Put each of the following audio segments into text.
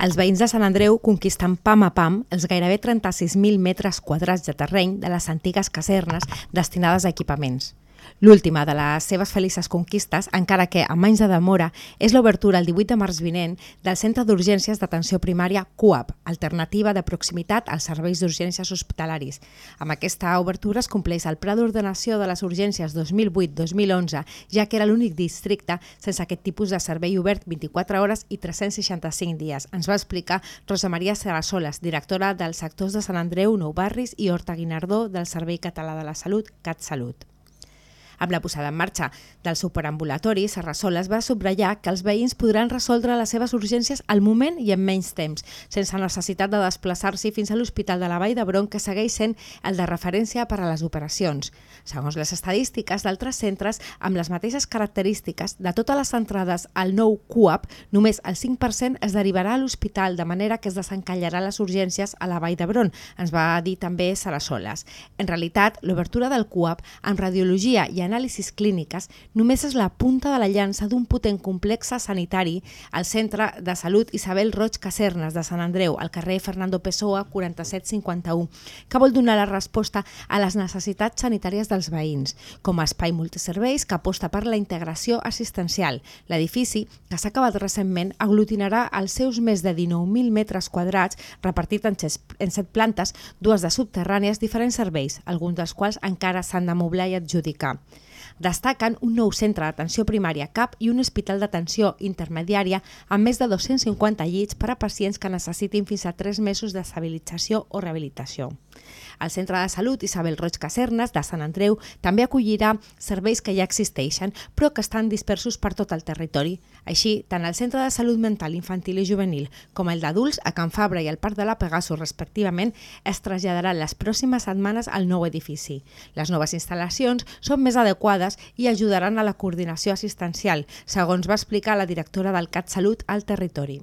Els veïns de Sant Andreu conquisten pam a pam els gairebé 36.000 metres quadrats de terreny de les antigues casernes destinades a equipaments. L'última de les seves felices conquistes, encara que amb anys de demora, és l'obertura el 18 de març vinent del Centre d'Urgències d'Atenció Primària CUAP, alternativa de proximitat als serveis d'urgències hospitalaris. Amb aquesta obertura es compleix el Pla d'Ordenació de les Urgències 2008-2011, ja que era l'únic districte sense aquest tipus de servei obert 24 hores i 365 dies. Ens va explicar Rosa Maria Sarasoles, directora dels sectors de Sant Andreu, Nou Barris i Horta Guinardó del Servei Català de la Salut, CatSalut. Amb la posada en marxa del superambulatori, Serrasoles va subratllar que els veïns podran resoldre les seves urgències al moment i en menys temps, sense necessitat de desplaçar-s'hi fins a l'Hospital de la Vall d'Hebron, que segueix sent el de referència per a les operacions. Segons les estadístiques d'altres centres, amb les mateixes característiques, de totes les entrades al nou CUAP, només el 5% es derivarà a l'hospital, de manera que es desencallarà les urgències a la Vall d'Hebron, ens va dir també Sarasoles. En realitat, l'obertura del CUAP amb radiologia i anàlisis clíniques només és la punta de la llança d'un potent complex sanitari al Centre de Salut Isabel Roig Casernes de Sant Andreu, al carrer Fernando Pessoa 4751, que vol donar la resposta a les necessitats sanitàries dels veïns, com a espai multiserveis que aposta per la integració assistencial. L'edifici, que s'ha acabat recentment, aglutinarà els seus més de 19.000 metres quadrats repartit en, set plantes, dues de subterrànies, diferents serveis, alguns dels quals encara s'han de moblar i adjudicar. Destaquen un nou centre d'atenció primària CAP i un hospital d'atenció intermediària amb més de 250 llits per a pacients que necessitin fins a 3 mesos d'estabilització o rehabilitació. El Centre de Salut Isabel Roig Casernes de Sant Andreu també acollirà serveis que ja existeixen però que estan dispersos per tot el territori. Així, tant el Centre de Salut Mental Infantil i Juvenil com el d'adults a Can Fabra i al Parc de la Pegasus, respectivament, es traslladaran les pròximes setmanes al nou edifici. Les noves instal·lacions són més adequades i ajudaran a la coordinació assistencial, segons va explicar la directora del CatSalut al territori.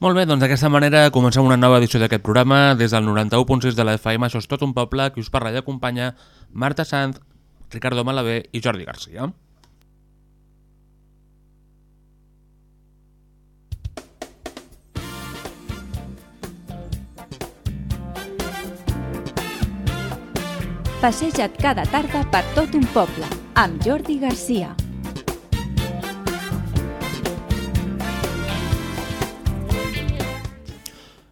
Molt bé, doncs d'aquesta manera comencem una nova edició d'aquest programa des del 91.6 de la FM, això és tot un poble, qui us parla i acompanya Marta Sanz, Ricardo Malavé i Jordi Garcia. Passeja't cada tarda per tot un poble, amb Jordi Garcia.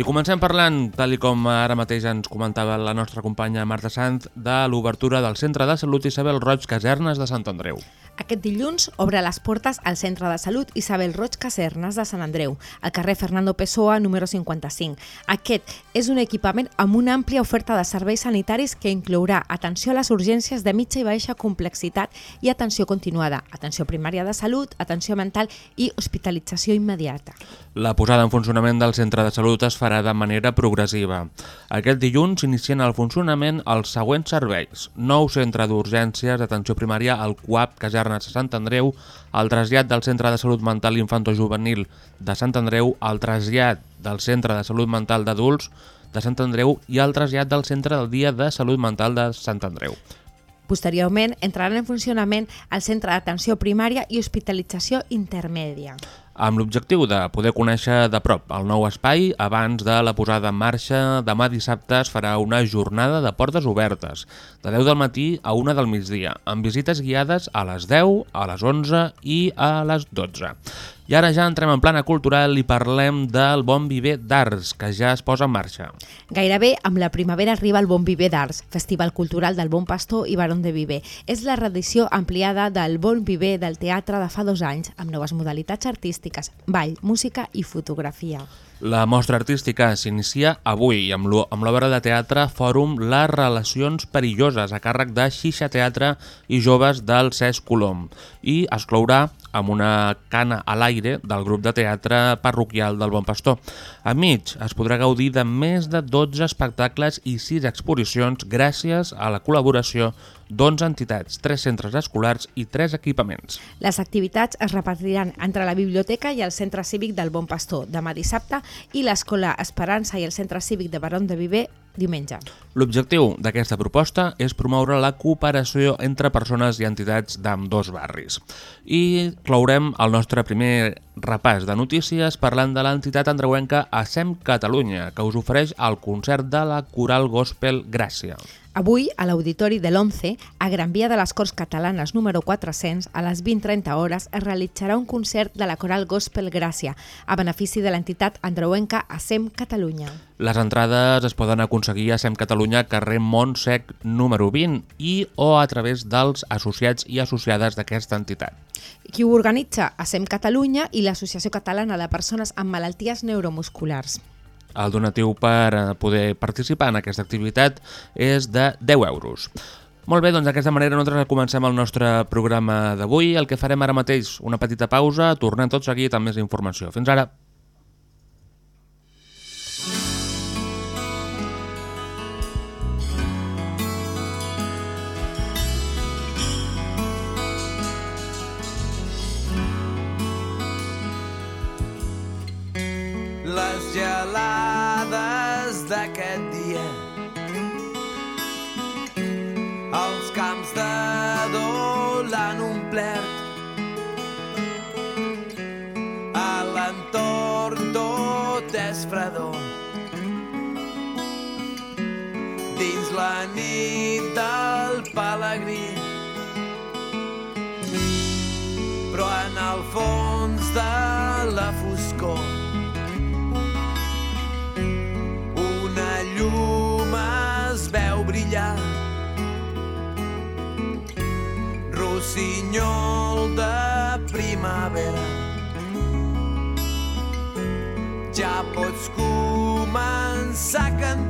I comencem parlant, tal i com ara mateix ens comentava la nostra companya Marta Sanz, de l'obertura del Centre de Salut Isabel Roig Casernes de Sant Andreu. Aquest dilluns obre les portes al Centre de Salut Isabel Roig Casernes de Sant Andreu, al carrer Fernando Pessoa, número 55. Aquest és un equipament amb una àmplia oferta de serveis sanitaris que inclourà atenció a les urgències de mitja i baixa complexitat i atenció continuada, atenció primària de salut, atenció mental i hospitalització immediata. La posada en funcionament del centre de salut es farà de manera progressiva. Aquest dilluns inicien el funcionament els següents serveis. Nou centre d'urgències d'atenció primària al CUAP Casernes de Sant Andreu, el trasllat del Centre de Salut Mental Infanto-Juvenil de Sant Andreu, el trasllat del Centre de Salut Mental d'Adults de Sant Andreu i el trasllat del Centre del Dia de Salut Mental de Sant Andreu. Posteriorment entraran en funcionament el Centre d'Atenció Primària i Hospitalització Intermèdia amb l'objectiu de poder conèixer de prop el nou espai abans de la posada en marxa. Demà dissabte es farà una jornada de portes obertes, de 10 del matí a 1 del migdia, amb visites guiades a les 10, a les 11 i a les 12. I ara ja entrem en plana cultural i parlem del Bon Viver d'Arts, que ja es posa en marxa. Gairebé amb la primavera arriba el Bon Viver d'Arts, festival cultural del Bon Pastor i Barón de Viver. És la reedició ampliada del Bon Viver del teatre de fa dos anys, amb noves modalitats artístiques, ball, música i fotografia. La mostra artística s'inicia avui amb l'obra de teatre Fòrum Les Relacions Perilloses a càrrec de Xixa Teatre i Joves del Cesc Colom i es clourà amb una cana a l'aire del grup de teatre parroquial del Bon Pastor. A mig es podrà gaudir de més de 12 espectacles i 6 exposicions gràcies a la col·laboració d'11 entitats, 3 centres escolars i 3 equipaments. Les activitats es repartiran entre la biblioteca i el centre cívic del Bon Pastor demà dissabte i l'Escola Esperança i el centre cívic de Barón de Viver diumenge. L'objectiu d'aquesta proposta és promoure la cooperació entre persones i entitats d'ambdós barris. I clourem el nostre primer repàs de notícies parlant de l'entitat andreuenca ASEM Catalunya, que us ofereix el concert de la Coral Gospel Gràcia. Avui, a l'Auditori de l'ONCE, a Gran Via de les Corts Catalanes número 400, a les 20.30 hores, es realitzarà un concert de la Coral Gospel Gràcia, a benefici de l'entitat andreuenca ASEM Catalunya. Les entrades es poden aconseguir a SEM Catalunya, carrer Montsec número 20 i o a través dels associats i associades d'aquesta entitat. Qui ho organitza? ASEM Catalunya i l'Associació Catalana de Persones amb Malalties Neuromusculars. El donatiu per eh, poder participar en aquesta activitat és de 10 euros. Molt bé, doncs d'aquesta manera nosaltres comencem el nostre programa d'avui. El que farem ara mateix, una petita pausa, tornem tot seguit amb més informació. Fins ara. D'aquest dia. Els camps de dol han omplert. A l'entorn tot és fredor. Dins la nit del Rossinyol de primavera. Ja pots començar a cantar.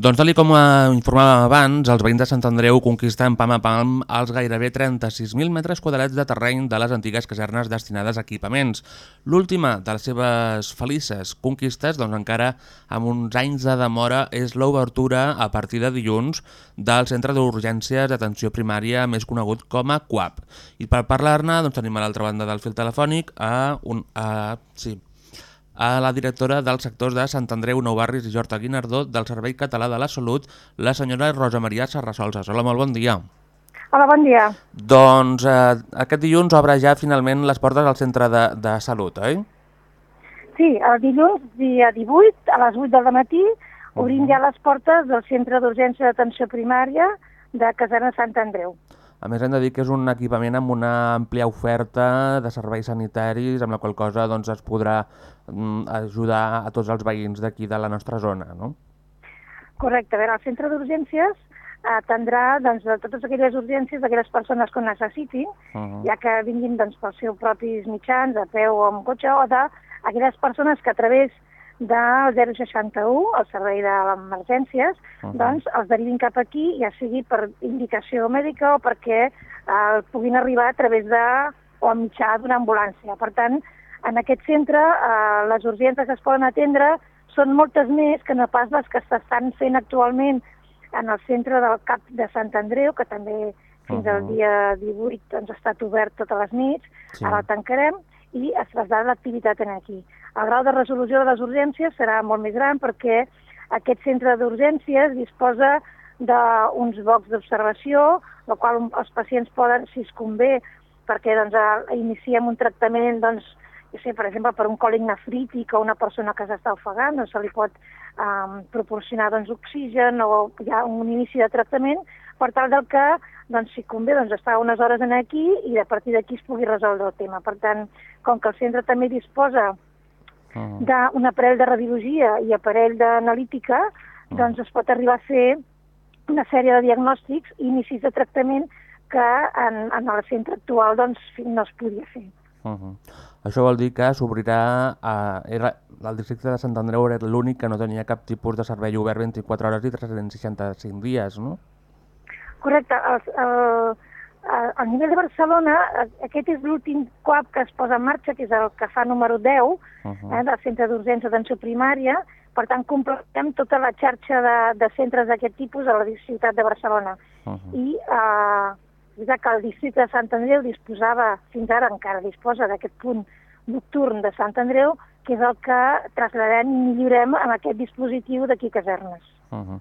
Doncs tal com eh, informàvem abans, els veïns de Sant Andreu conquisten pam a pam els gairebé 36.000 metres quadrats de terreny de les antigues casernes destinades a equipaments. L'última de les seves felices conquistes, doncs encara amb uns anys de demora, és l'obertura a partir de dilluns del Centre d'Urgències d'Atenció Primària més conegut com a CUAP. I per parlar-ne doncs, tenim a l'altra banda del fil telefònic a, un, a, sí, a la directora dels sectors de Sant Andreu, Nou Barris i Horta Guinardó del Servei Català de la Salut, la senyora Rosa Maria Serrasolses. Hola, molt bon dia. Hola, bon dia. Doncs eh, aquest dilluns obre ja finalment les portes al centre de, de salut, oi? Sí, el dilluns, dia 18, a les 8 del matí, obrim ja les portes del Centre d'Urgència d'Atenció Primària de Caserna Sant Andreu. A més, hem de dir que és un equipament amb una àmplia oferta de serveis sanitaris, amb la qual cosa doncs, es podrà ajudar a tots els veïns d'aquí de la nostra zona, no? Correcte. A veure, el centre d'urgències atendrà doncs, totes aquelles urgències d'aquelles persones que necessitin, Uh -huh. ja que vinguin doncs, pels seus propis mitjans, a peu o amb cotxe, o d'aquelles persones que a través del 061, el servei d'emergències, uh. -huh. doncs els derivin cap aquí, ja sigui per indicació mèdica o perquè eh, puguin arribar a través de o a mitjà d'una ambulància. Per tant, en aquest centre eh, les urgències que es poden atendre són moltes més que no pas les que s'estan fent actualment en el centre del CAP de Sant Andreu, que també fins al Mhm. dia 18 doncs, ha estat obert totes les nits, Sí. ara el tancarem, i es trasllada l'activitat en aquí. El grau de resolució de les urgències serà molt més gran perquè aquest centre d'urgències disposa d'uns blocs d'observació, el qual els pacients poden, si es convé, perquè doncs, iniciem un tractament, doncs, sé, per exemple, per un còlic nefrític o una persona que s'està ofegant, doncs se li pot um, proporcionar doncs, oxigen o hi ha un inici de tractament per tal del que, doncs, si convé, doncs, estar unes hores en aquí i a partir d'aquí es pugui resoldre el tema. Per tant, com que el centre també disposa Uh -huh. d'un aparell de radiologia i aparell d'analítica, doncs es pot arribar a fer una sèrie de diagnòstics i inicis de tractament que en, en el centre actual doncs, no es podia fer. Uh -huh. Això vol dir que s'obrirà... A... Era... El districte de Sant Andreu era l'únic que no tenia cap tipus de servei obert 24 hores i 365 dies, no? Correcte. El, el, el, al nivell de Barcelona, aquest és l'últim CUAP que es posa en marxa, que és el que fa número 10, Uh -huh. eh, del Centre d'Urgència d'Atenció Primària. Per tant, completem tota la xarxa de, de centres d'aquest tipus a la ciutat de Barcelona. Uh -huh. I eh, veritat que el districte de Sant Andreu disposava, fins ara encara disposa d'aquest punt nocturn de Sant Andreu, que és el que traslladem i millorem amb aquest dispositiu d'aquí Casernes. Uh -huh.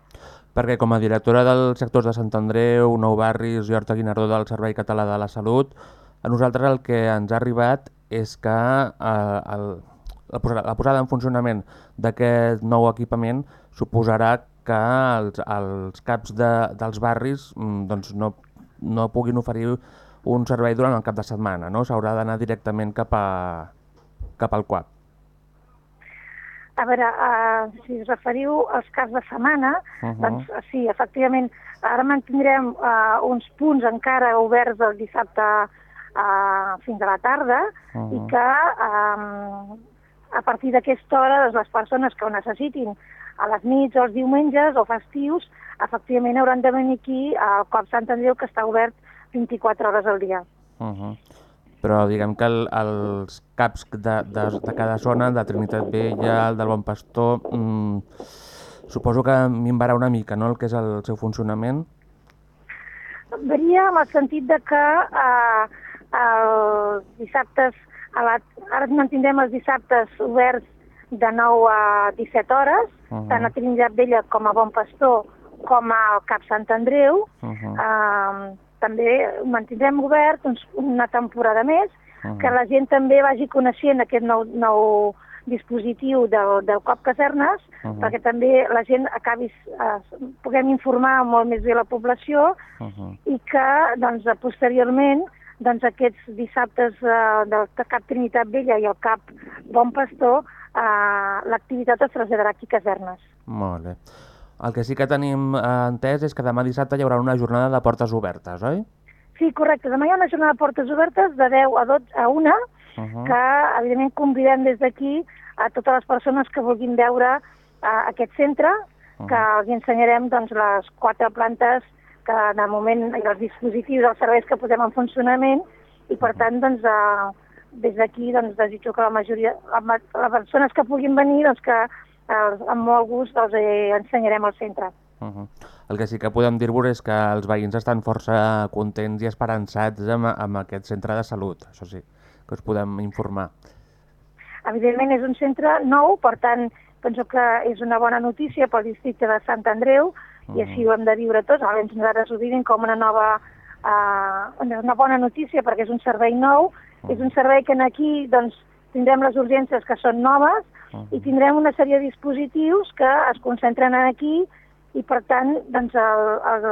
Perquè com a directora dels sectors de Sant Andreu, Nou Barris i Horta Guinardó del Servei Català de la Salut, a nosaltres el que ens ha arribat és que eh, el, la, posada, la posada en funcionament d'aquest nou equipament suposarà que els, els caps de, dels barris mm, doncs no, no puguin oferir un servei durant el cap de setmana, no? S'haurà d'anar directament cap, a, cap al CUAP. A veure, uh, si us referiu als caps de setmana, Uh -huh. doncs eh, sí, efectivament, ara mantindrem uh, uns punts encara oberts el dissabte uh, fins a la tarda Uh -huh. i que um, a partir d'aquesta hora doncs, les persones que ho necessitin a les nits o els diumenges o festius, efectivament hauran de venir aquí al COP Sant Andreu que està obert 24 hores al dia. Uh -huh. Però diguem que el, els caps de, de, de cada zona, de Trinitat Vella, el del Bon Pastor, mm, suposo que minvarà una mica no, el que és el seu funcionament. Varia en el sentit de que eh, els dissabtes, a la, ara mantindrem els dissabtes oberts de 9 a 17 hores, uh. -huh. tant a Trinitat Vella com a Bon Pastor com al Cap Sant Andreu. Uh -huh. Eh, també ho mantindrem obert doncs, una temporada més, Mhm. que la gent també vagi coneixent aquest nou, nou dispositiu del, del COP Casernes, Mhm. perquè també la gent acabi, eh, puguem informar molt més bé la població Uh -huh. i que doncs, posteriorment doncs, aquests dissabtes eh, del Cap Trinitat Vella i el Cap Bon Pastor eh, l'activitat es traslladarà aquí a Casernes. Molt bé. El que sí que tenim eh, entès és que demà dissabte hi haurà una jornada de portes obertes, oi? Sí, correcte. Demà hi ha una jornada de portes obertes de 10 a 12 a 1, Uh -huh. que evidentment convidem des d'aquí a totes les persones que vulguin veure uh, aquest centre, que els ensenyarem doncs, les quatre plantes que de moment i els dispositius, els serveis que posem en funcionament i per tant doncs, uh, des d'aquí doncs, desitjo que la majoria, les persones que puguin venir doncs, que uh, amb molt gust els eh, ensenyarem al centre. Uh -huh. El que sí que podem dir-vos és que els veïns estan força contents i esperançats amb, amb aquest centre de salut, això sí, que us podem informar. Evidentment és un centre nou, per tant, penso que és una bona notícia pel districte de Sant Andreu i així ho hem de viure tots, almenys nosaltres ho vivim com una nova, uh, una bona notícia perquè és un servei nou, és un servei que en aquí doncs, tindrem les urgències que són noves i tindrem una sèrie de dispositius que es concentren aquí i per tant doncs, el, el,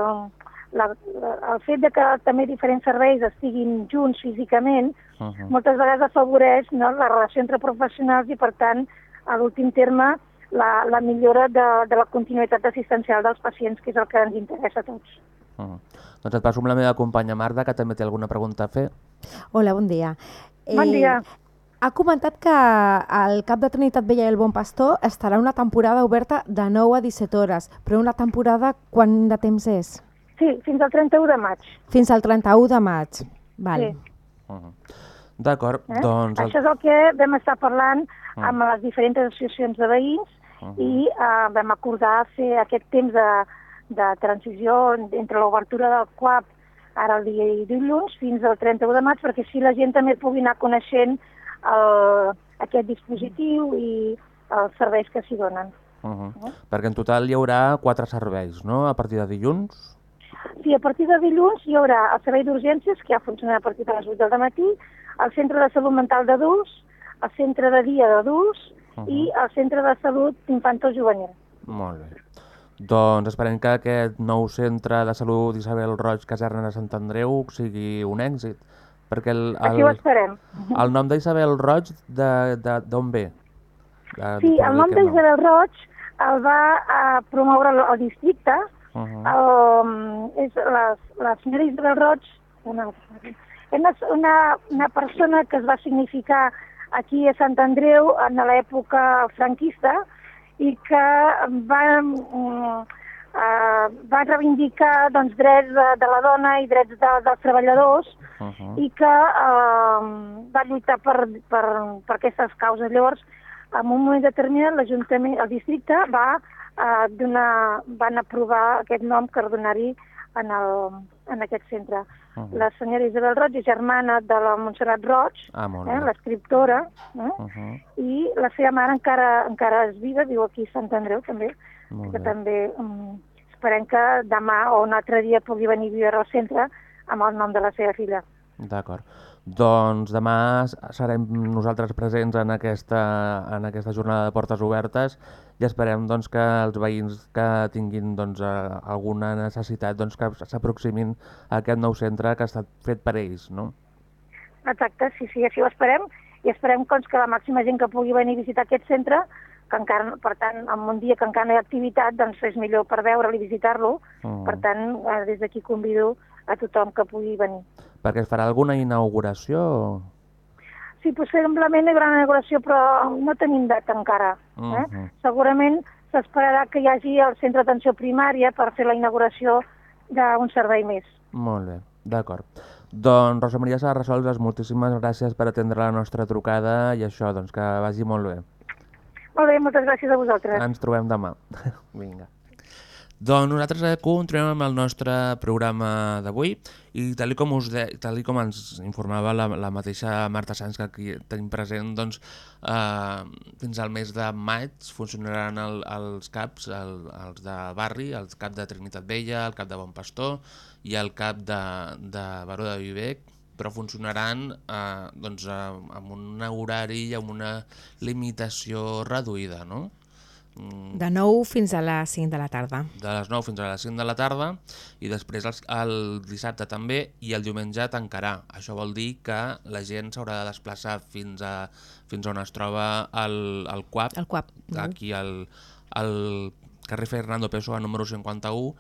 la, el fet de que també diferents serveis estiguin junts físicament Uh -huh. moltes vegades afavoreix no, la relació entre professionals i, per tant, a l'últim terme, la, la millora de, de la continuïtat assistencial dels pacients, que és el que ens interessa a tots. Uh -huh. Doncs et passo amb la meva companya Marta, que també té alguna pregunta a fer. Hola, bon dia. Bon dia. Ha comentat que el Cap de Trinitat Vella i el Bon Pastor estarà una temporada oberta de 9 a 17 hores, però una temporada quant de temps és? Sí, fins al 31 de maig. Fins al 31 de maig. Val. Sí. Uh -huh. D'acord, Eh? doncs... Això és el que vam estar parlant amb les diferents associacions de veïns i eh, vam acordar fer aquest temps de, de transició entre l'obertura del CUAP ara el dia dilluns fins al 31 de maig perquè així la gent també pugui anar coneixent el, aquest dispositiu i els serveis que s'hi donen. Uh -huh. Perquè en total hi haurà quatre serveis, no?, a partir de dilluns. Sí, a partir de dilluns hi haurà el servei d'urgències, que ja funciona a partir de les 8 del matí, el centre de salut mental d'adults, el centre de dia d'adults uh -huh. i el centre de salut infantil-juvenil. Molt bé. Doncs esperem que aquest nou centre de salut Isabel Roig Caserna de Sant Andreu sigui un èxit. Perquè el, Així ho el, esperem. el nom d'Isabel Roig d'on ve? De, Sí, el nom d'Isabel Roig el va uh, promoure el, el districte. Uh -huh. um, és la, la senyora Isabel Roig, una, una, una, una persona que es va significar aquí a Sant Andreu en l'època franquista i que va, uh, va reivindicar doncs, drets de, de la dona i drets de, dels treballadors Uh -huh. i que eh, va lluitar per, per, per aquestes causes. Llavors, en un moment determinat, l'Ajuntament, el districte, va, eh, donar, van aprovar aquest nom per donar-hi en, el, en aquest centre. Uh -huh. La senyora Isabel Roig és germana de la Montserrat Roig, Ah, eh, l'escriptora, eh? Uh -huh. i la seva mare encara, encara és viva, viu aquí a Sant Andreu també, Molt que bé. també um, esperem que demà o un altre dia pugui venir a viure al centre amb el nom de la seva filla. D'acord. Doncs demà serem nosaltres presents en aquesta, en aquesta jornada de portes obertes i esperem doncs, que els veïns que tinguin doncs, eh, alguna necessitat doncs, que s'aproximin a aquest nou centre que ha estat fet per ells. No? Exacte, sí, sí, així ho esperem i esperem doncs, que la màxima gent que pugui venir a visitar aquest centre, que encara, per tant, en un dia que encara no hi ha activitat, doncs és millor per veure'l i visitar-lo. Mm. Per tant, eh, des d'aquí convido a tothom que pugui venir. Perquè es farà alguna inauguració? Sí, possiblement hi haurà una inauguració, però no tenim data encara. Eh? Mhm. Segurament s'esperarà que hi hagi el centre d'atenció primària per fer la inauguració d'un servei més. Molt bé, d'acord. Doncs Rosa Maria Sarrasols, moltíssimes gràcies per atendre la nostra trucada i això, doncs que vagi molt bé. Molt bé, moltes gràcies a vosaltres. Ens trobem demà. Vinga. Doncs nosaltres eh, continuem amb el nostre programa d'avui i tal com, us de, tal com ens informava la, la mateixa Marta Sanz que aquí tenim present, doncs eh, fins al mes de maig funcionaran el, els CAPs, el, els de barri, el CAP de Trinitat Vella, el CAP de Bon Pastor i el CAP de, de Baró de Vibec, però funcionaran eh, doncs, eh, amb un horari i amb una limitació reduïda, no? Mm, De 9 fins a les 5 de la tarda. de les 9 fins a les 5 de la tarda i després els, el dissabte també i el diumenge tancarà. Això vol dir que la gent s'haurà de desplaçar fins a fins on es troba el, el CUAP, El CUAP, aquí al, al carrer Fernando Pessoa número 51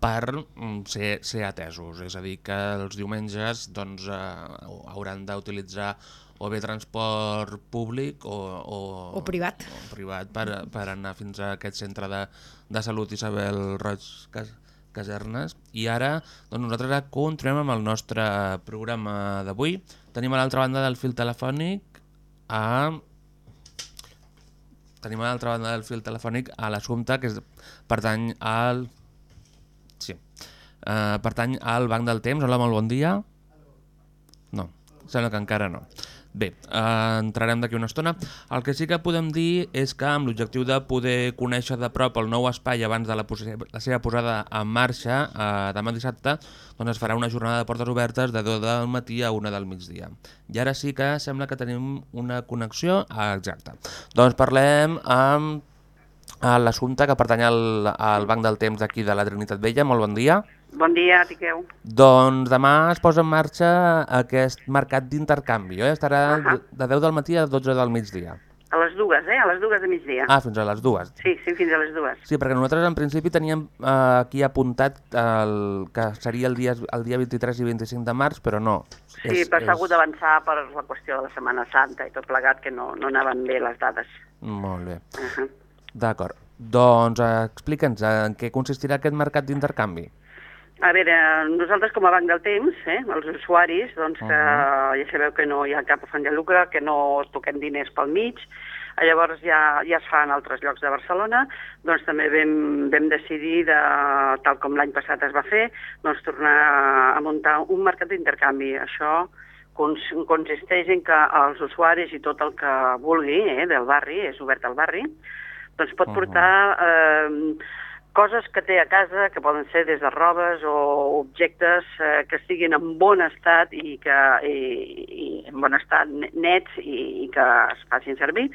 per mm, ser, ser atesos. És a dir, que els diumenges doncs, eh, hauran d'utilitzar o bé transport públic o, o, O privat. o privat per, per anar fins a aquest centre de, de salut Isabel Roig Cas, Casernes. I ara doncs, nosaltres continuem amb el nostre programa d'avui. Tenim a l'altra banda del fil telefònic a tenim a l'altra banda del fil telefònic a l'assumpte que és, pertany al... Sí. Uh, pertany al Banc del Temps. Hola, molt bon dia. No, sembla que encara no. Bé, uh, entrarem d'aquí una estona. El que sí que podem dir és que amb l'objectiu de poder conèixer de prop el nou espai abans de la, la seva posada en marxa uh, demà dissabte, doncs es farà una jornada de portes obertes de 2 del matí a 1 del migdia. I ara sí que sembla que tenim una connexió exacta. Doncs parlem amb a l'assumpte que pertany al, al Banc del Temps d'aquí de la Trinitat Vella. Molt bon dia. Bon dia, Tiqueu. Doncs demà es posa en marxa aquest mercat d'intercanvi, eh? Estarà Ahà. de 10 del matí a 12 del migdia. A les dues, eh? A les dues de migdia. Ah, fins a les dues. Sí, sí, fins a les dues. Sí, perquè nosaltres en principi teníem eh, aquí apuntat el, que seria el dia, el dia 23 i 25 de març, però no. Sí, però s'ha hagut d'avançar per la qüestió de la Setmana Santa i tot plegat, que no, no anaven bé les dades. Molt bé. Uh -huh. D'acord. Doncs eh, explica'ns en què consistirà aquest mercat d'intercanvi. A veure, nosaltres com a Banc del Temps, eh, els usuaris, doncs que ja sabeu que no hi ha cap afany de lucre, que no toquem diners pel mig, Eh, llavors ja, ja es fa en altres llocs de Barcelona, doncs també vam, vam decidir, de, tal com l'any passat es va fer, doncs tornar a muntar un mercat d'intercanvi. Això cons consisteix en que els usuaris i tot el que vulgui eh, del barri, és obert al barri, doncs pot portar eh, coses que té a casa, que poden ser des de robes o objectes eh, que estiguin en bon estat i que i, i en bon estat ne- nets i, i que es facin servir.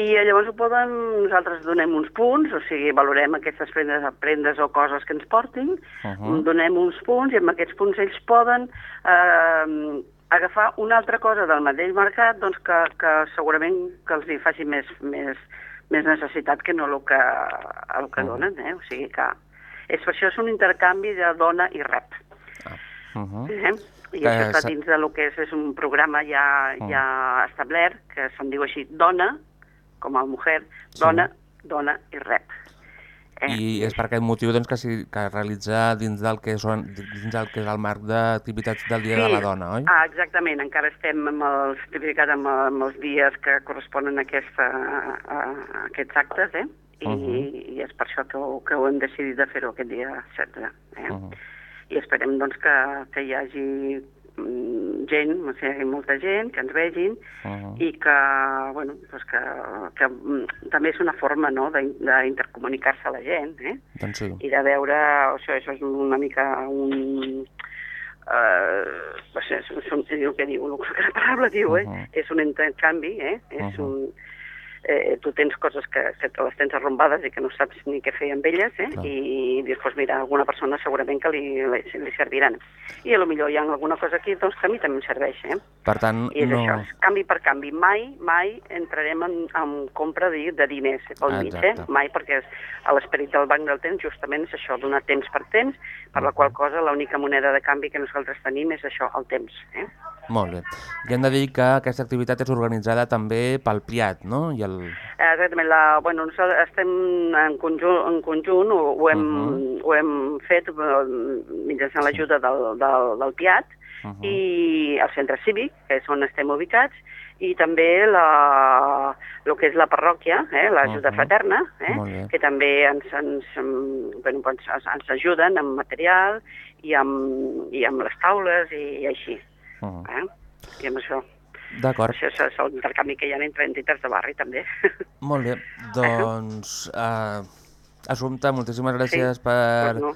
I eh, llavors ho poden, nosaltres donem uns punts, o sigui, valorem aquestes prendes, prendes o coses que ens portin, uh -huh. donem uns punts i amb aquests punts ells poden eh, agafar una altra cosa del mateix mercat doncs que, que segurament que els hi faci més, més, més necessitat que no el que, el que donen, eh? O sigui que és, per això és un intercanvi de dona i rep. Uh -huh. Eh? I Que això està dins de lo que és, és un programa ja, ja establert, que se'n diu així, dona, com a mujer, dona, dona i rep. I és per aquest motiu doncs, que, si, que realitzar dins del que, són, dins del que és el marc d'activitats del Dia de la Dona, oi? Ah, exactament, encara estem amb el certificat amb, amb els dies que corresponen a, aquesta, a, a aquests actes, eh? I, Mhm. i és per això que ho, que ho hem decidit de fer-ho aquest dia 16. Eh? Mhm. I esperem doncs, que, que hi hagi gent, o sigui, molta gent, que ens vegin Mhm. i que, bueno, doncs que, que mm, també és una forma no, d'in- d'intercomunicar-se a la gent, eh? Doncs sí. i de veure, això, això és una mica un... Uh, no sé, és, és, un- és el que diu, el que la paraula diu, eh? Mhm. És un intercanvi, eh? És Mhm. un... Eh, tu tens coses que, que les tens arrombades i que no saps ni què fer amb elles, eh? Clar. I després, mira, alguna persona segurament que li, li, li serviran. I a lo millor hi ha alguna cosa aquí doncs, que a mi també em serveix, eh? Per tant, I és no... això, és canvi per canvi. Mai, mai entrarem en, en compra de, de diners pel mig, eh? Mai, perquè a l'esperit del Banc del Temps justament és això, donar temps per temps, per la qual cosa l'única moneda de canvi que nosaltres tenim és això, el temps. Eh? Molt bé. I hem de dir que aquesta activitat és organitzada també pel Priat, no? I el... Exactament, la, bueno, nosaltres estem en conjunt, en conjunt ho, ho, hem, Mhm. ho hem fet eh, mitjançant l'ajuda del, del, del PIAT Mhm. i el centre cívic, que és on estem ubicats, i també la, el que és la parròquia, eh, l'ajuda Mhm. fraterna, eh, que també ens, ens, bueno, doncs, ens, ens ajuden amb material i amb, i amb les taules i, i així. Mhm. Eh? I amb això. D'acord. Això és l'intercanvi que hi ha entre entitats de barri, també. Molt bé. Doncs, uh, Assumpta, moltíssimes gràcies per, Pues no.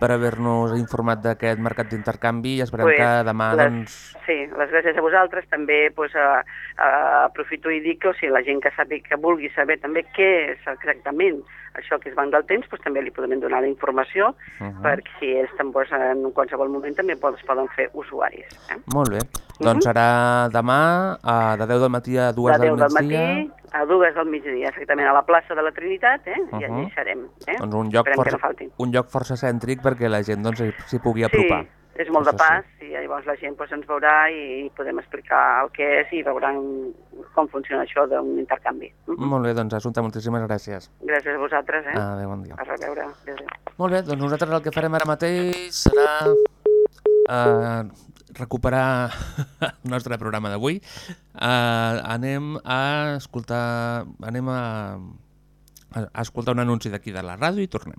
per haver-nos informat d'aquest mercat d'intercanvi i esperem Pues, que demà, les, doncs... Sí, les gràcies a vosaltres. També pues, a, a, aprofito i dic que o sigui, la gent que sàpiga que vulgui saber també què és exactament això que es banc del temps, doncs també li podem donar la informació, uh -huh. perquè si ells també en qualsevol moment també es poden fer usuaris. Eh? Molt bé. Uh -huh. Doncs ara demà a, de 10 del matí a 2 de del migdia. De 10 del matí a 2 del migdia, exactament a la plaça de la Trinitat, eh? Uh -huh. i allà mhm. serem. Eh? Doncs un lloc, força, no un lloc força cèntric perquè la gent doncs, s'hi doncs, pugui apropar. Sí és molt de pas i llavors la gent doncs, ens veurà i podem explicar el que és i veuran com funciona això d'un intercanvi. Mm-hmm. Molt bé, doncs Assumpta, moltíssimes gràcies. Gràcies a vosaltres. Eh? Adéu, bon dia. A reveure. Adéu. Molt bé, doncs nosaltres el que farem ara mateix serà eh, recuperar el nostre programa d'avui. Eh, anem a escoltar... Anem a a escoltar un anunci d'aquí de la ràdio i tornem.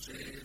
say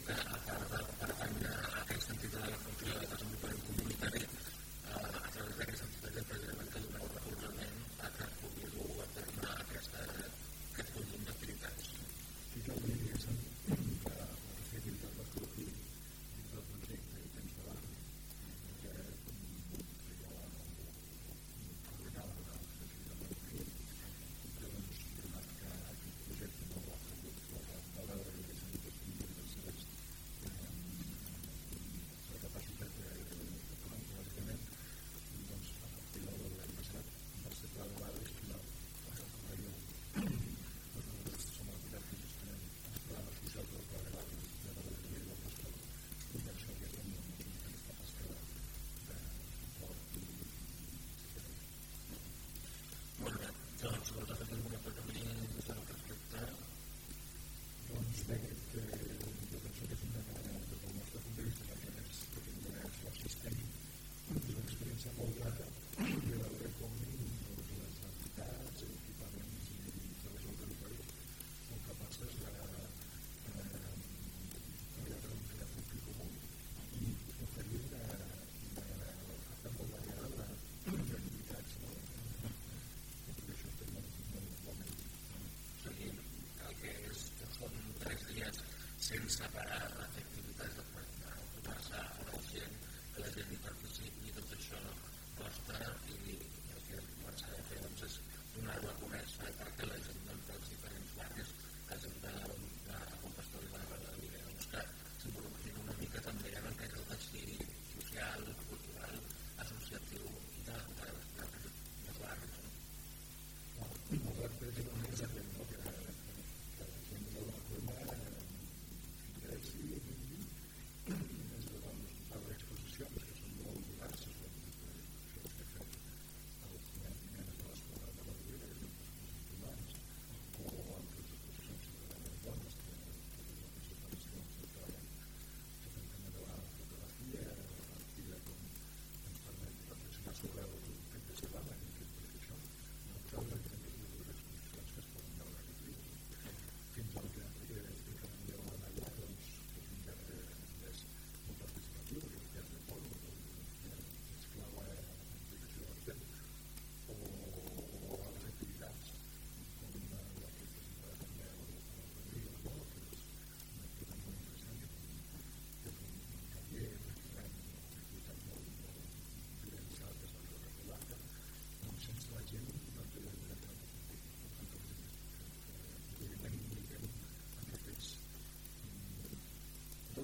kita akan tetap akan sentuh dalam kontribusi Thank you. sins about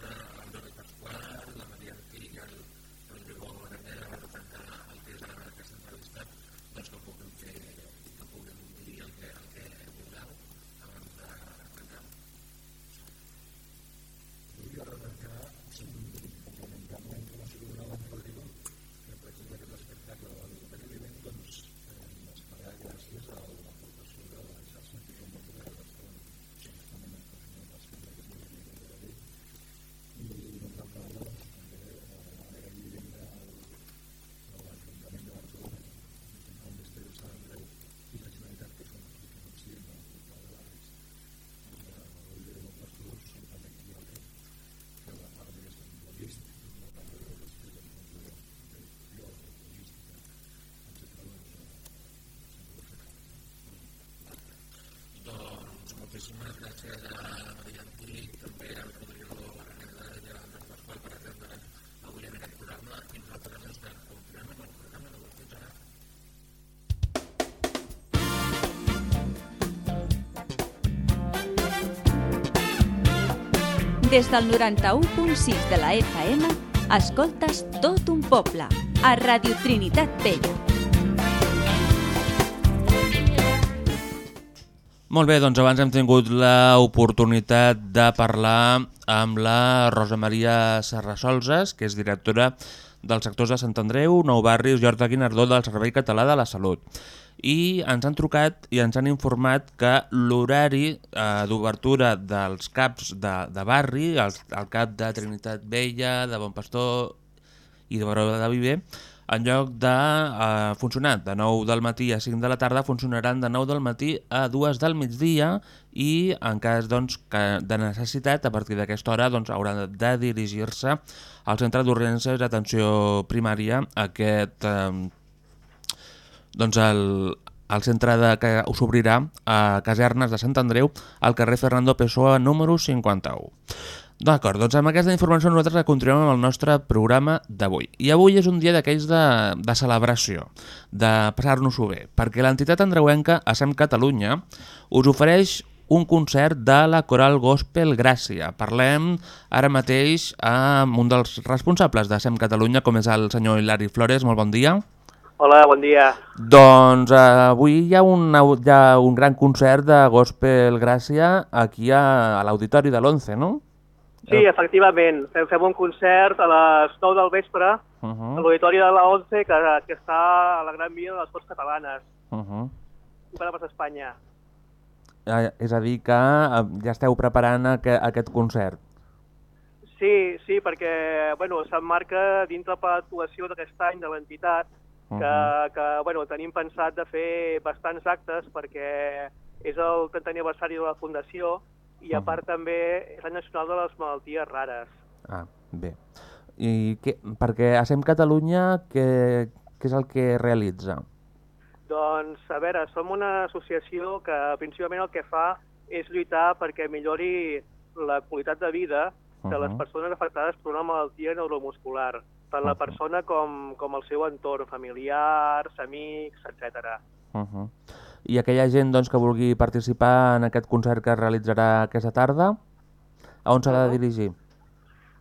was there. moltíssimes gràcies a Diantí, també al Rodrigo Barreda i a la Pasqual per atendre avui en aquest programa i nosaltres ens continuem amb el programa de Fins ara. Des del 91.6 de la FM, escoltes tot un poble, a Radio Trinitat Vella. Molt bé, doncs abans hem tingut l'oportunitat de parlar amb la Rosa Maria Serrasolses, que és directora dels sectors de Sant Andreu, Nou Barris i Horta Guinardó del Servei Català de la Salut. I ens han trucat i ens han informat que l'horari eh, d'obertura dels CAPs de, de barri, el, el CAP de Trinitat Vella, de Bon Pastor i de Baró de Viver, en lloc de eh, funcionar de 9 del matí a 5 de la tarda, funcionaran de 9 del matí a 2 del migdia i en cas doncs, que de necessitat, a partir d'aquesta hora, doncs, hauran de dirigir-se al centre d'urgències d'atenció primària, aquest, eh, doncs el, el centre de, que s'obrirà a Casernes de Sant Andreu, al carrer Fernando Pessoa, número 51. D'acord, doncs amb aquesta informació nosaltres continuem amb el nostre programa d'avui. I avui és un dia d'aquells de, de celebració, de passar-nos-ho bé, perquè l'entitat andreuenca ASEM Catalunya us ofereix un concert de la Coral Gospel Gràcia. Parlem ara mateix amb un dels responsables d'ASEM Catalunya, com és el senyor Hilari Flores. Molt bon dia. Hola, bon dia. Doncs eh, avui hi ha, un, hi ha un gran concert de Gospel Gràcia aquí a, a l'Auditori de l'Once, no? Sí, efectivament. Fem, fem un concert a les 9 del vespre Uh -huh. a l'Auditori de la 11, que, que està a la Gran Via de les Corts Catalanes, Uh -huh. per Espanya. Eh, és a dir, que eh, ja esteu preparant aqu aquest concert. Sí, sí, perquè bueno, s'emmarca dintre per l'actuació d'aquest any de l'entitat, que, que bueno, tenim pensat de fer bastants actes perquè és el 30 aniversari de la Fundació i a part també és l'any nacional de les malalties rares. Ah, bé. I què, perquè ASEM Catalunya, què, què és el que realitza? Doncs, a veure, som una associació que principalment el que fa és lluitar perquè millori la qualitat de vida de les Mhm. persones afectades per una malaltia neuromuscular, tant la persona com, com el seu entorn, familiars, amics, etc. Uh -huh. I aquella gent doncs, que vulgui participar en aquest concert que es realitzarà aquesta tarda, a on s'ha de dirigir?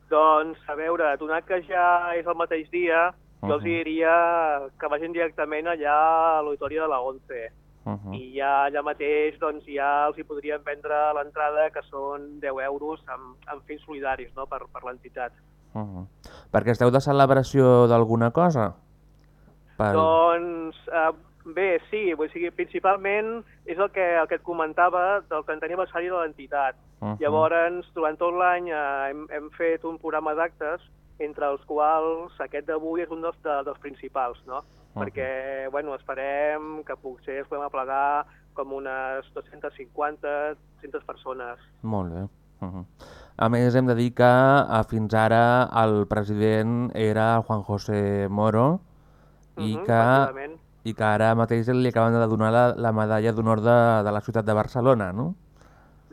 Doncs, a veure, donat que ja és el mateix dia, jo els diria que vagin directament allà a l'auditori de la 11. Uh -huh. i ja allà mateix doncs, ja els hi podrien vendre l'entrada, que són 10 euros amb, amb fins solidaris no? per, per l'entitat. Uh -huh. Perquè esteu de celebració d'alguna cosa? Per... Doncs eh, bé, sí, vull dir, principalment és el que, el que et comentava del 30 aniversari de l'entitat. Mhm. Llavors, durant tot l'any eh, hem, hem fet un programa d'actes entre els quals aquest d'avui és un dels, de, dels principals, no? Mhm. Perquè, bueno, esperem que potser es podem aplegar com unes 250, 300 persones. Molt bé. Uh -huh. A més, hem de dir que a fins ara el president era Juan José Moro i, Mhm, que, efectivament. I que ara mateix li acaben de donar la, la medalla d'honor de, de la ciutat de Barcelona, no?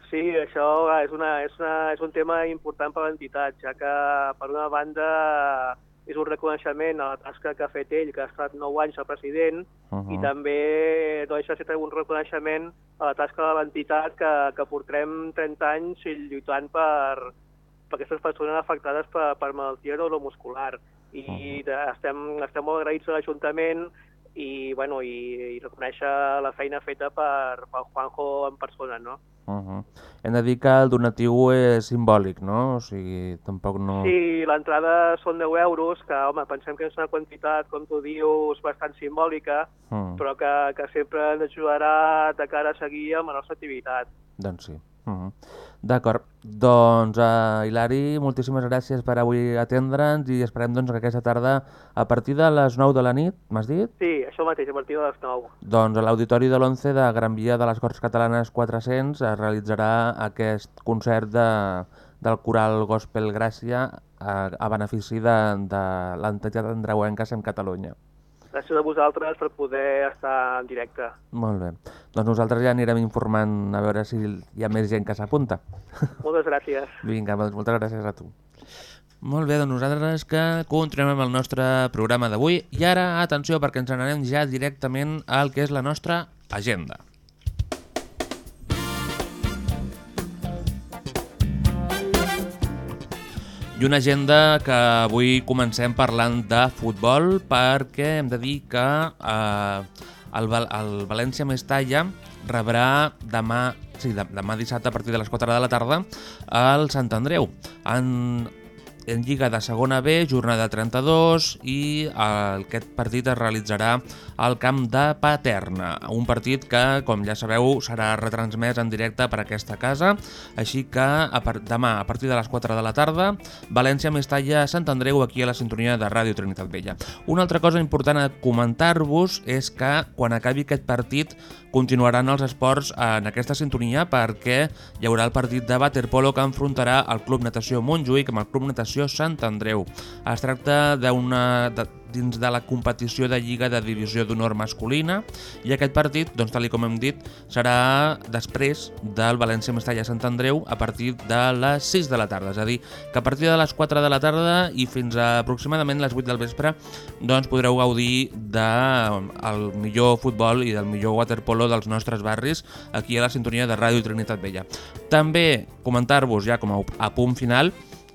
Sí, això és, una, és, una, és un tema important per l'entitat, ja que, per una banda, és un reconeixement a la tasca que ha fet ell, que ha estat 9 anys el president, Uh i també no deixa de ser un reconeixement a la tasca de l'entitat que, que portem 30 anys lluitant per, per aquestes persones afectades per, per malaltia neuromuscular. I de, estem, estem molt agraïts a l'Ajuntament i, bueno, i, i reconèixer la feina feta per, per Juanjo en persona, no? Uh -huh. Hem de dir que el donatiu és simbòlic, no? O sigui, tampoc no... Sí, l'entrada són 10 euros, que, home, pensem que és una quantitat, com tu dius, bastant simbòlica, Mm. però que, que sempre ens ajudarà de cara a seguir amb la nostra activitat. Doncs sí. -huh. D'acord. Doncs, uh, Hilari, moltíssimes gràcies per avui atendre'ns i esperem doncs, que aquesta tarda, a partir de les 9 de la nit, m'has dit? Sí, això mateix, a partir de les 9. Doncs a l'Auditori de l'11 de Gran Via de les Corts Catalanes 400 es realitzarà aquest concert de, del coral Gospel Gràcia a, a benefici de, de l'entitat andreuenca Sem Catalunya. Gràcies a vosaltres per poder estar en directe. Molt bé. Doncs nosaltres ja anirem informant a veure si hi ha més gent que s'apunta. Moltes gràcies. Vinga, doncs moltes gràcies a tu. Molt bé, doncs nosaltres que continuem amb el nostre programa d'avui i ara, atenció, perquè ens n'anem ja directament al que és la nostra agenda. I una agenda que avui comencem parlant de futbol perquè hem de dir que eh, el, el València Mestalla rebrà demà, sí, de- demà dissabte a partir de les 4 de la tarda al Sant Andreu. En, en Lliga de segona B, jornada 32 i aquest partit es realitzarà al camp de Paterna, un partit que, com ja sabeu, serà retransmès en directe per aquesta casa, així que a demà, a partir de les 4 de la tarda, València Mestalla Sant Andreu aquí a la sintonia de Ràdio Trinitat Vella. Una altra cosa important a comentar-vos és que quan acabi aquest partit continuaran els esports en aquesta sintonia perquè hi haurà el partit de waterpolo que enfrontarà el Club Natació Montjuïc amb el Club Natació Sant Andreu. Es tracta d'una dins de la competició de Lliga de Divisió d'Honor masculina i aquest partit, doncs tal com hem dit, serà després del València Mestalla Sant Andreu a partir de les 6 de la tarda, és a dir, que a partir de les 4 de la tarda i fins a aproximadament les 8 del vespre doncs podreu gaudir del millor futbol i del millor waterpolo dels nostres barris aquí a la sintonia de Ràdio Trinitat Vella. També comentar-vos ja com a punt final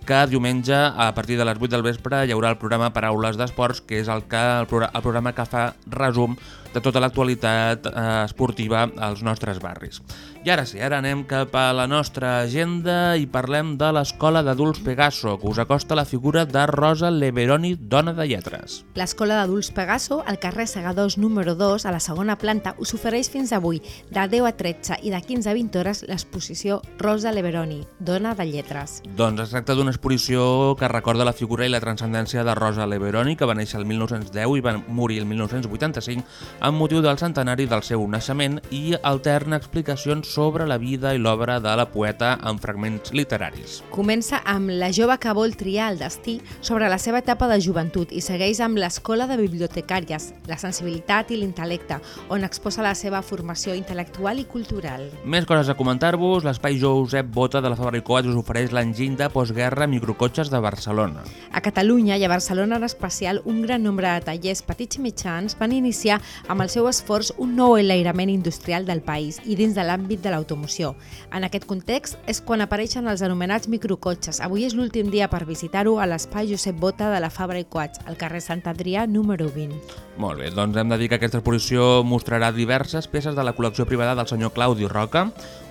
que diumenge a partir de les 8 del vespre hi haurà el programa Paraules d'Esports, que és el, que, el, programa, el programa que fa resum de tota l'actualitat eh, esportiva als nostres barris. I ara sí, ara anem cap a la nostra agenda i parlem de l'Escola d'Adults Pegaso, que us acosta la figura de Rosa Leveroni, dona de lletres. L'Escola d'Adults Pegaso, al carrer Segadors número 2, a la segona planta, us ofereix fins avui, de 10 a 13 i de 15 a 20 hores, l'exposició Rosa Leveroni, dona de lletres. Doncs es tracta d'una exposició que recorda la figura i la transcendència de Rosa Leveroni, que va néixer el 1910 i va morir el 1985 amb motiu del centenari del seu naixement i alterna explicacions sobre la vida i l'obra de la poeta en fragments literaris. Comença amb la jove que vol triar el destí sobre la seva etapa de joventut i segueix amb l'Escola de Bibliotecàries, la sensibilitat i l'intel·lecte, on exposa la seva formació intel·lectual i cultural. Més coses a comentar-vos, l'espai Josep Bota de la Coats us ofereix l'enginy de postguerra microcotxes de Barcelona. A Catalunya i a Barcelona en especial, un gran nombre de tallers petits i mitjans van iniciar amb el seu esforç un nou enlairament industrial del país i dins de l'àmbit de l'automoció. En aquest context és quan apareixen els anomenats microcotxes. Avui és l'últim dia per visitar-ho a l'espai Josep Bota de la Fabra i Coats, al carrer Sant Adrià número 20. Molt bé, doncs hem de dir que aquesta exposició mostrarà diverses peces de la col·lecció privada del senyor Claudi Roca,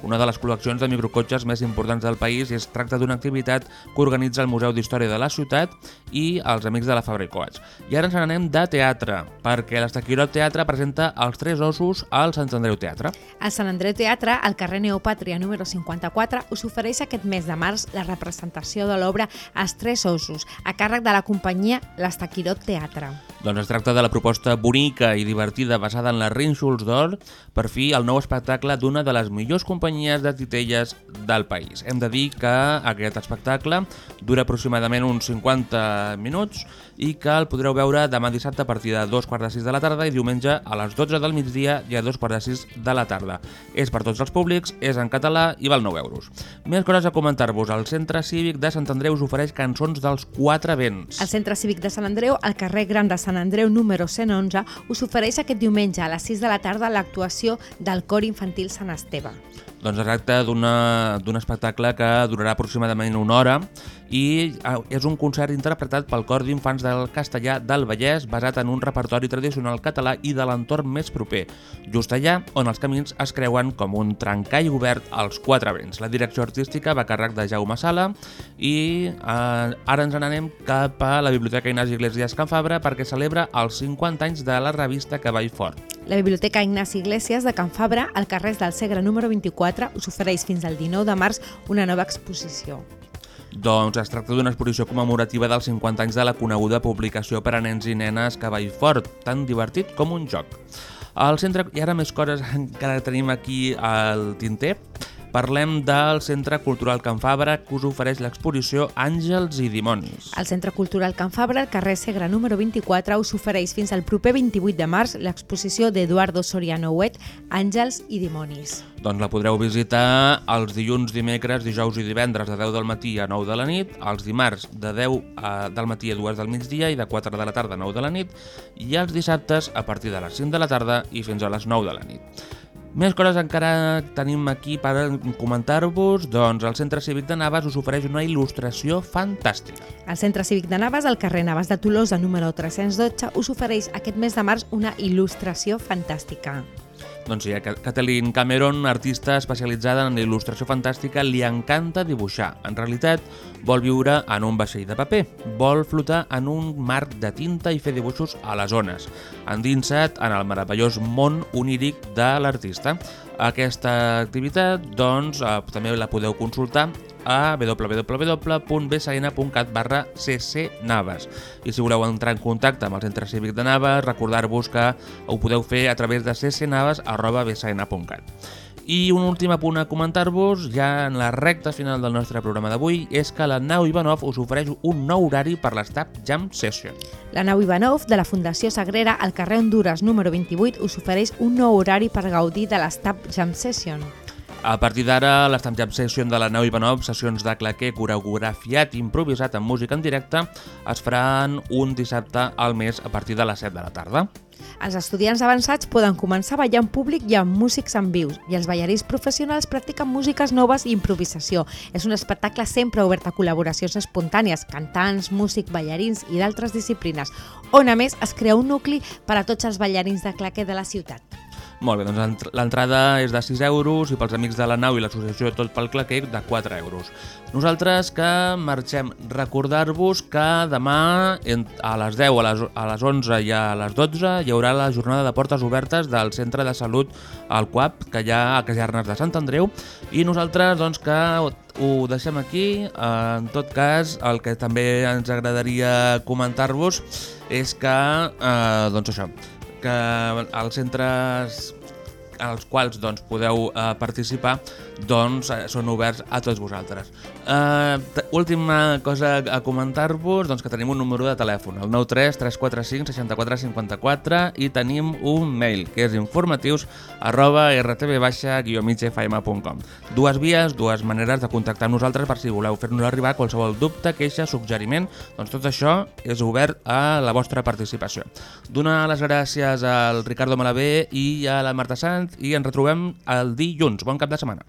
una de les col·leccions de microcotxes més importants del país i es tracta d'una activitat que organitza el Museu d'Història de la Ciutat i els Amics de la Fabra i Coats. I ara ens n'anem de teatre, perquè l'Estaquirot Teatre presenta Els Tres Ossos al Sant Andreu Teatre. El Sant Andreu Teatre, al carrer Neopàtria número 54, us ofereix aquest mes de març la representació de l'obra Els Tres Ossos, a càrrec de la companyia L'Estaquirot Teatre. Doncs es tracta de la proposta bonica i divertida basada en les rínxols d'or, per fi el nou espectacle d'una de les millors companyies de titelles del país. Hem de dir que aquest espectacle dura aproximadament uns 50 minuts i que el podreu veure demà dissabte a partir de dos quarts de sis de la tarda i diumenge a les 12 del migdia i a dos quarts de sis de la tarda. És per tots els públics, és en català i val 9 euros. Més coses a comentar-vos. El Centre Cívic de Sant Andreu us ofereix cançons dels quatre vents. El Centre Cívic de Sant Andreu, al carrer Gran de Sant Andreu número 111, us ofereix aquest diumenge a les 6 de la tarda l'actuació del Cor Infantil Sant Esteve. Doncs es tracta d'un espectacle que durarà aproximadament una hora i eh, és un concert interpretat pel cor d'infants del castellà del Vallès basat en un repertori tradicional català i de l'entorn més proper, just allà on els camins es creuen com un trencall obert als quatre vents. La direcció artística va càrrec de Jaume Sala i eh, ara ens n'anem cap a la Biblioteca Ignasi Iglesias Can Fabra perquè celebra els 50 anys de la revista Cavall Fort. La Biblioteca Ignasi Iglesias de Can Fabra, al carrer del Segre número 24, us ofereix fins al 19 de març una nova exposició. Doncs es tracta d'una exposició commemorativa dels 50 anys de la coneguda publicació per a nens i nenes Cavall Fort, tan divertit com un joc. Al centre, i ara més coses encara tenim aquí al tinter, parlem del Centre Cultural Can Fabra que us ofereix l'exposició Àngels i Dimonis. El Centre Cultural Can Fabra, al carrer Segre número 24, us ofereix fins al proper 28 de març l'exposició d'Eduardo Soriano Huet, Àngels i Dimonis. Doncs la podreu visitar els dilluns, dimecres, dijous i divendres de 10 del matí a 9 de la nit, els dimarts de 10 a, del matí a 2 del migdia i de 4 de la tarda a 9 de la nit i els dissabtes a partir de les 5 de la tarda i fins a les 9 de la nit. Més coses encara tenim aquí per comentar-vos, doncs el Centre Cívic de Navas us ofereix una il·lustració fantàstica. El Centre Cívic de Navas, al carrer Navas de Tolosa, número 312, us ofereix aquest mes de març una il·lustració fantàstica. Doncs sí, a Kathleen Cameron, artista especialitzada en il·lustració fantàstica, li encanta dibuixar. En realitat, vol viure en un vaixell de paper. Vol flotar en un marc de tinta i fer dibuixos a les ones, endinsat en el meravellós món oníric de l'artista. Aquesta activitat, doncs, eh, també la podeu consultar a www.bsn.cat barra ccnaves. I si voleu entrar en contacte amb el Centre Cívic de Naves, recordar-vos que ho podeu fer a través de ccnaves.bsn.cat. I un últim apunt a comentar-vos, ja en la recta final del nostre programa d'avui, és que la nau Ivanov us ofereix un nou horari per l'Estab Jam Session. La nau Ivanov de la Fundació Sagrera al carrer Honduras número 28 us ofereix un nou horari per gaudir de l'Estab Jam Session. A partir d'ara, l'Estamp Jam Session de la Nau Ivanov, sessions de claquer coreografiat i improvisat amb música en directe, es faran un dissabte al mes a partir de les 7 de la tarda. Els estudiants avançats poden començar a ballar en públic i amb músics en vius, i els ballarins professionals practiquen músiques noves i improvisació. És un espectacle sempre obert a col·laboracions espontànies, cantants, músics, ballarins i d'altres disciplines, on a més es crea un nucli per a tots els ballarins de claquer de la ciutat. Molt bé, doncs l'entrada és de 6 euros i pels amics de la nau i l'associació Tot pel Claquer de 4 euros. Nosaltres que marxem, recordar-vos que demà a les 10, a les, a les 11 i a les 12 hi haurà la jornada de portes obertes del Centre de Salut al CUAP, que hi ha a Casernes de Sant Andreu, i nosaltres doncs, que ho deixem aquí. En tot cas, el que també ens agradaria comentar-vos és que, eh, doncs això, que els centres als quals doncs, podeu eh, participar doncs, eh, són oberts a tots vosaltres. Eh, última cosa a comentar-vos, doncs, que tenim un número de telèfon, el 93 345 64 54 i tenim un mail, que és informatius arroba rtb-migfm.com Dues vies, dues maneres de contactar nosaltres per si voleu fer-nos arribar qualsevol dubte, queixa, suggeriment, doncs tot això és obert a la vostra participació. Donar les gràcies al Ricardo Malabé i a la Marta Sanz i ens retrobem el dilluns. Bon cap de setmana.